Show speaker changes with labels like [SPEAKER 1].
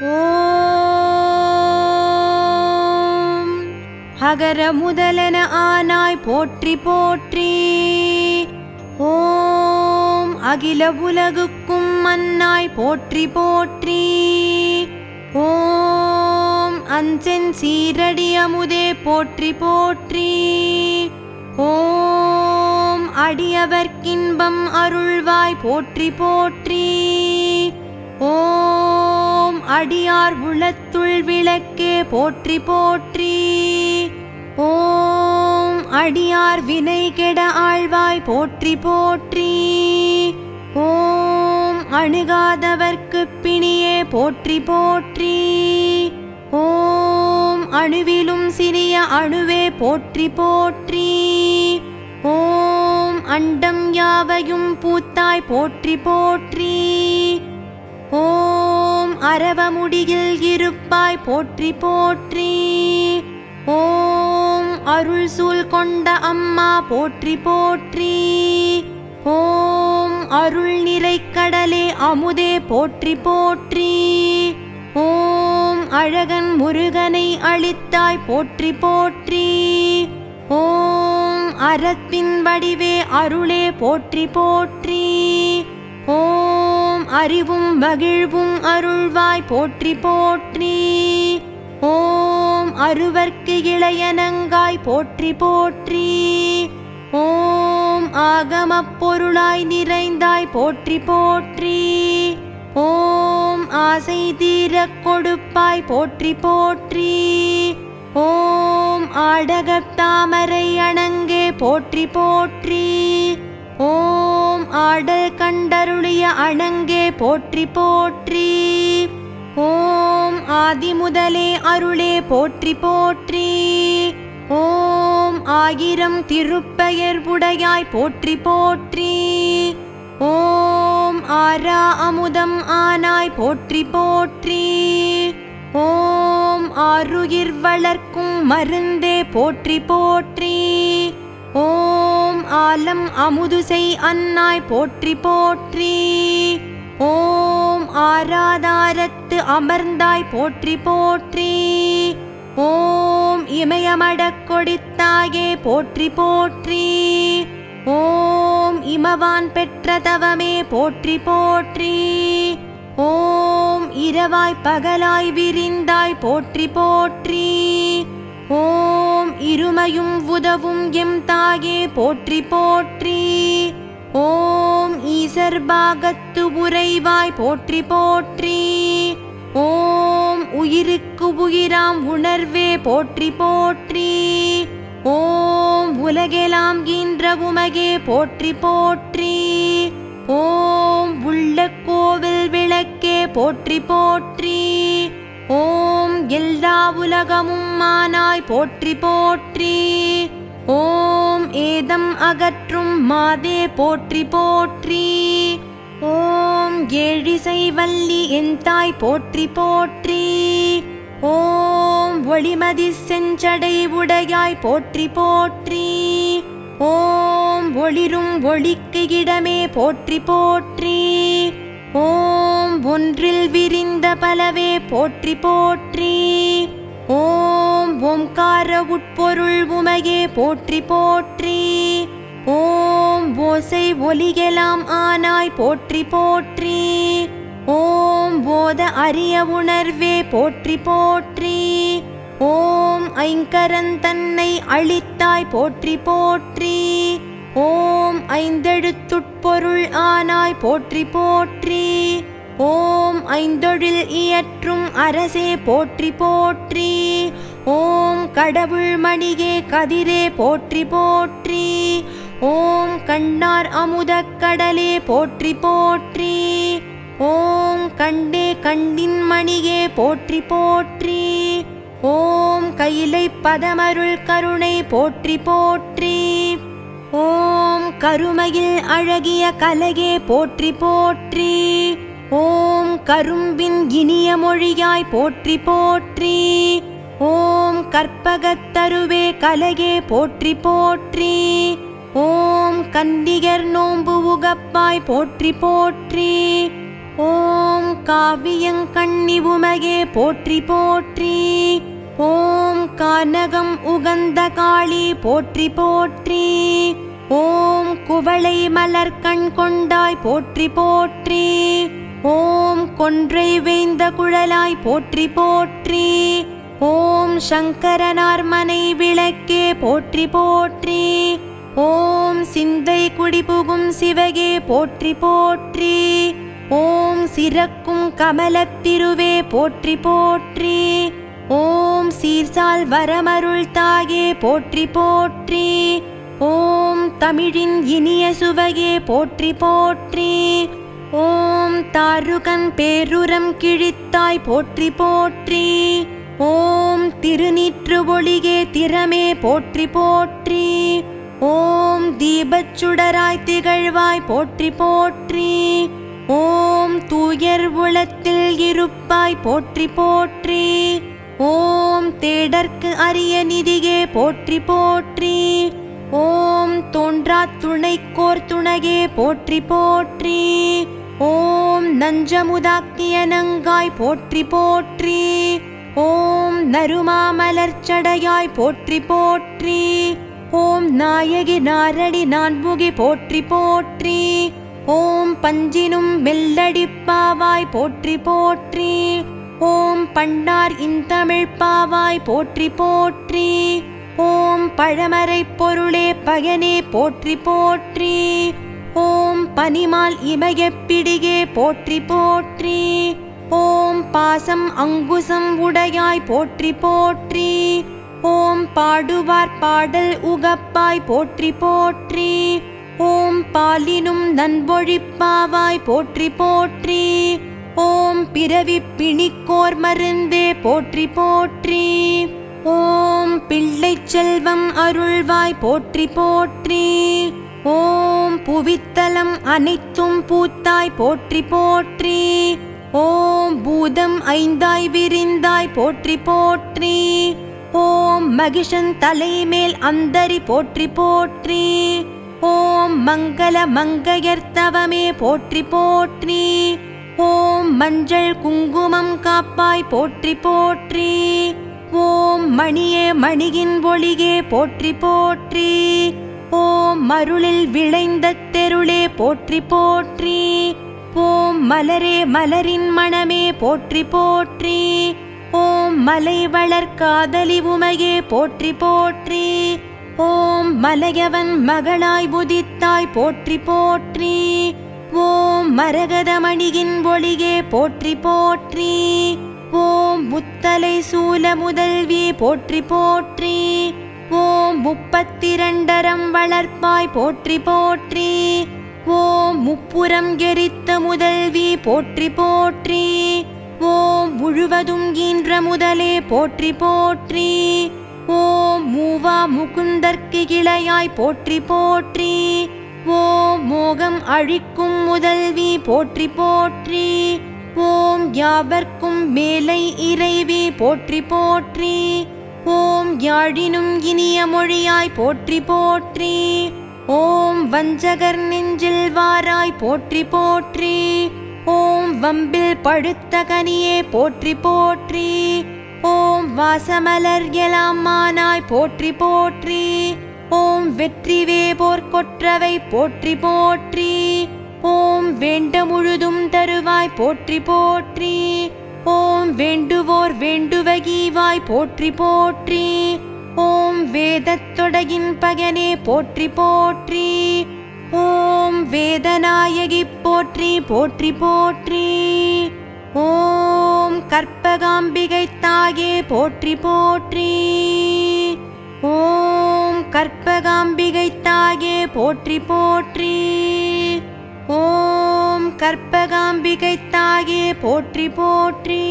[SPEAKER 1] ஓம். அகர முதலன ஆனாய் போற்றி போற்றி. ஓம். அகில உலகுக்கும் மன்னாய் போற்றி போற்றி. ஓம். அஞ்சன் சீரடி அமுதே போற்றி போற்றி. ஓம். அடியவர்க்கின்பம் அருள்வாய் போற்றி போற்றி. ஓம். அடியார் உளத்துள் விளக்கே போற்றி போற்றி. ஓம் அடியார் வினை கெட ஆழ்வாய் போற்றி போற்றி. ஓம் அணுகாதவர்க்கு பிணியே போற்றி போற்றி. ஓம் அணுவிலும் சிறிய அணுவே போற்றி போற்றி. ஓம் அண்டம் யாவையும் பூத்தாய் போற்றி போற்றி. ஓம் அரவமுடியில் இருப்பாய் போற்றி போற்றி. ஓம் அருள் சூழ் கொண்ட அம்மா போற்றி போற்றி. ஓம் அருள் கடலே அமுதே போற்றி போற்றி. ஓம் அழகன் முருகனை அளித்தாய் போற்றி போற்றி. ஓம் அறத்தின் வடிவே அருளே போற்றி போற்றி. அறிவும் மகிழ்வும் அருள்வாய் போற்றி போற்றி. ஓம் அருவர்க்கு இளையனங்காய் போற்றி போற்றி. ஓம் ஆகமப் பொருளாய் நிறைந்தாய் போற்றி போற்றி. ஓம் ஆசை தீரக் கொடுப்பாய் போற்றி போற்றி. ஓம் ஆடகத்தாமரை அணங்கே போற்றி போற்றி. ஓம் ஆடல் கண்டருளிய அணங்கே போற்றி போற்றி. ஓம் ஆதி முதலே அருளே போற்றி போற்றி. ஓம் ஆயிரம் திருப்பெயர் உடையாய் போற்றி போற்றி. ஓம் ஆரா அமுதம் ஆனாய் போற்றி போற்றி. ஓம் ஆறுயிர் வளர்க்கும் மருந்தே போற்றி போற்றி. ஆலம் அமுதுசை அன்னாய் போற்றி போற்றி. ஓம் ஆராதாரத்து அமர்ந்தாய் போற்றி போற்றி. ஓம் இமயமடக் கொடித்தாயே போற்றி போற்றி. ஓம் இமவான் பெற்ற தவமே போற்றி போற்றி. ஓம் இரவாய் பகலாய் விரிந்தாய் போற்றி போற்றி. ஓம் இருமையும் உதவும் எம் தாயே போற்றி போற்றி. ஓம் ஈசர் பாகத்து உறைவாய் போற்றி போற்றி. ஓம் உயிருக்கு உயிராம் உணர்வே போற்றி போற்றி. ஓம் உலகெலாம் ஈன்ற உமகே போற்றி போற்றி. ஓம் உள்ள கோவில் விளக்கே போற்றி போற்றி. எல்லா உலகமும் மானாய் போற்றி போற்றி. ஓம் ஏதம் அகற்றும் மாதே போற்றி போற்றி. ஓம் ஏழிசை வள்ளி என் தாய் போற்றி போற்றி. ஓம் ஒளிமதி செஞ்சடை உடையாய் போற்றி போற்றி. ஓம் ஒளிரும் ஒளிக்கு இடமே போற்றி போற்றி. ஓம் ஒன்றில் விரிந்த பலவே போற்றி போற்றி. ஓம் ஓம்கார உட்பொருள் உமையே போற்றி போற்றி. ஓம் ஓசை ஒலியெல்லாம் ஆனாய் போற்றி போற்றி. ஓம் போத அரிய உணர்வே போற்றி போற்றி. ஓம் ஐங்கரன் தன்னை அழித்தாய் போற்றி போற்றி. ஓம் ஐந்தெழுத்துட்பொருள் ஆனாய் போற்றி போற்றி. ஓம் ஐந்தொழில் இயற்றும் அரசே போற்றி போற்றி. ஓம் கடவுள் மணிகே கதிரே போற்றி போற்றி. ஓம் கண்ணார் அமுத கடலே போற்றி போற்றி. ஓம் கண்டே கண்டின் மணியே போற்றி போற்றி. ஓம் கையிலை பதமருள் கருணை போற்றி போற்றி. ஓம் கருமையில் அழகிய கலையே போற்றி போற்றி. ஓம் கரும்பின் இனிய மொழியாய் போற்றி போற்றி. ஓம் கற்பகத்தருவே கலையே போற்றி போற்றி. ஓம் கண்டிகர் நோம்பு உகப்பாய் போற்றி போற்றி. ஓம் காவியங்கண்ணி உமகே போற்றி போற்றி. ஓம் கானகம் உகந்த காளி போற்றி போற்றி. ஓம் குவளை மலர் கண் கொண்டாய் போற்றி போற்றி. ஓம் கொன்றை வேந்த குழலாய் போற்றி போற்றி. ஓம் சங்கரனார் மனை விளக்கே போற்றி போற்றி. ஓம் சிந்தை குடிபுகும் சிவகே போற்றி போற்றி. ஓம் சிறக்கும் கமலத்திருவே போற்றி போற்றி. ஓம் சீர்சால் வரமருள் தாயே போற்றி போற்றி. ஓம் தமிழின் இனிய சுவையே போற்றி போற்றி. ஓம் தாருகன் பேருரம் கிழித்தாய் போற்றி போற்றி. ஓம் திருநீற்று ஒளியே திறமே போற்றி போற்றி. ஓம் தீபச்சுடராய் திகழ்வாய் போற்றி போற்றி. ஓம் தூயர் உளத்தில் இருப்பாய் போற்றி போற்றி. ஓம் தேடற்கு அரிய நிதியே போற்றி போற்றி. ஓம் தோன்றா துணைக்கோர் துணையே போற்றி போற்றி. ஓம் நஞ்சமுதாக்கிய நங்காய் போற்றி போற்றி. ஓம் நறுமாமலர்ச்சடையாய் போற்றி போற்றி. ஓம் நாயகி நாரடி நான்முகி போற்றி போற்றி. ஓம் பஞ்சினும் மெல்லடிப்பாவாய் போற்றி போற்றி. ஓம் பண்டார் இந்தமிழ்ப்பாவாய் போற்றி போற்றி. ஓம் பழமறை பொருளே பகனே போற்றி போற்றி. ஓம் பனிமால் இமயப்பிடியே போற்றி போற்றி. ஓம் பாசம் அங்குசம் உடையாய் போற்றி போற்றி. ஓம் பாடுவார் பாடல் உகப்பாய் போற்றி போற்றி. ஓம் பாலினும் நன்பொழிப்பாவாய் போற்றி போற்றி. ஓம் பிறவி பிணிக்கோர் மருந்தே போற்றி போற்றி. ஓம் பிள்ளை செல்வம் அருள்வாய் போற்றி போற்றி. ஓம் புவித்தலம் அனைத்தும் பூத்தாய் போற்றி போற்றி. ஓம் பூதம் ஐந்தாய் விரிந்தாய் போற்றி போற்றி. ஓம் மகிஷன் தலைமேல் அந்தரி போற்றி போற்றி. ஓம் மங்கள மங்கையர்த்தவமே போற்றி போற்றி. ஓம் மஞ்சள் குங்குமம் காப்பாய் போற்றி போற்றி. ஓம் மணியே மணியின் ஒளியே போற்றி போற்றி. ஓம் மருளில் விளைந்த தெருளே போற்றி போற்றி. ஓம் மலரே மலரின் மணமே போற்றி போற்றி. ஓம் மலை வளர் காதலி உமையே போற்றி போற்றி. ஓம் மலையவன் மகளாய் உதித்தாய் போற்றி போற்றி. ஓம் மரகதமணியின் ஒளியே போற்றி போற்றி. ஓம் முத்தலை சூல முதல்வி போற்றி போற்றி. ஓம் முப்பத்திரண்டரம் வளர்ப்பாய் போற்றி போற்றி. ஓம் முப்புறம் எரித்த முதல்வி போற்றி போற்றி. ஓம் முழுவதும் ஈன்ற முதலே போற்றி போற்றி. ஓம் மூவா முகுந்தற்கு இளையாய் போற்றி போற்றி. ஓம் மோகம் அழிக்கும் முதல்வி போற்றி போற்றி. ஓம் யாவர்க்கும் மேலை இறைவி போற்றி போற்றி. ஓம் யாழினும் இனிய மொழியாய் போற்றி போற்றி. ஓம் வஞ்சகர் நெஞ்சில் வாராய் போற்றி போற்றி. ஓம் வம்பில் பழுத்த கனியே போற்றி போற்றி. ஓம் வாசமலர் எலாம்மானாய் போற்றி போற்றி. ஓம் வெற்றி வேபோர் கொற்றவை போற்றி போற்றி. ஓம் வேண்ட முழுதும் தருவாய் போற்றி போற்றி. ஓம் வேண்டுவோர் வேண்டுவகீவாய் போற்றி போற்றி. ஓம் வேதத்தொடகின் பகனே போற்றி போற்றி. ஓம் வேதநாயகி போற்றி போற்றி போற்றி. ஓம் கற்பகாம்பிகை தாயே போற்றி போற்றி. ஓம் கற்பகாம்பிகை தாயே போற்றி போற்றி. ஓம் கற்பகாம்பிகை தாயே போற்றி போற்றி.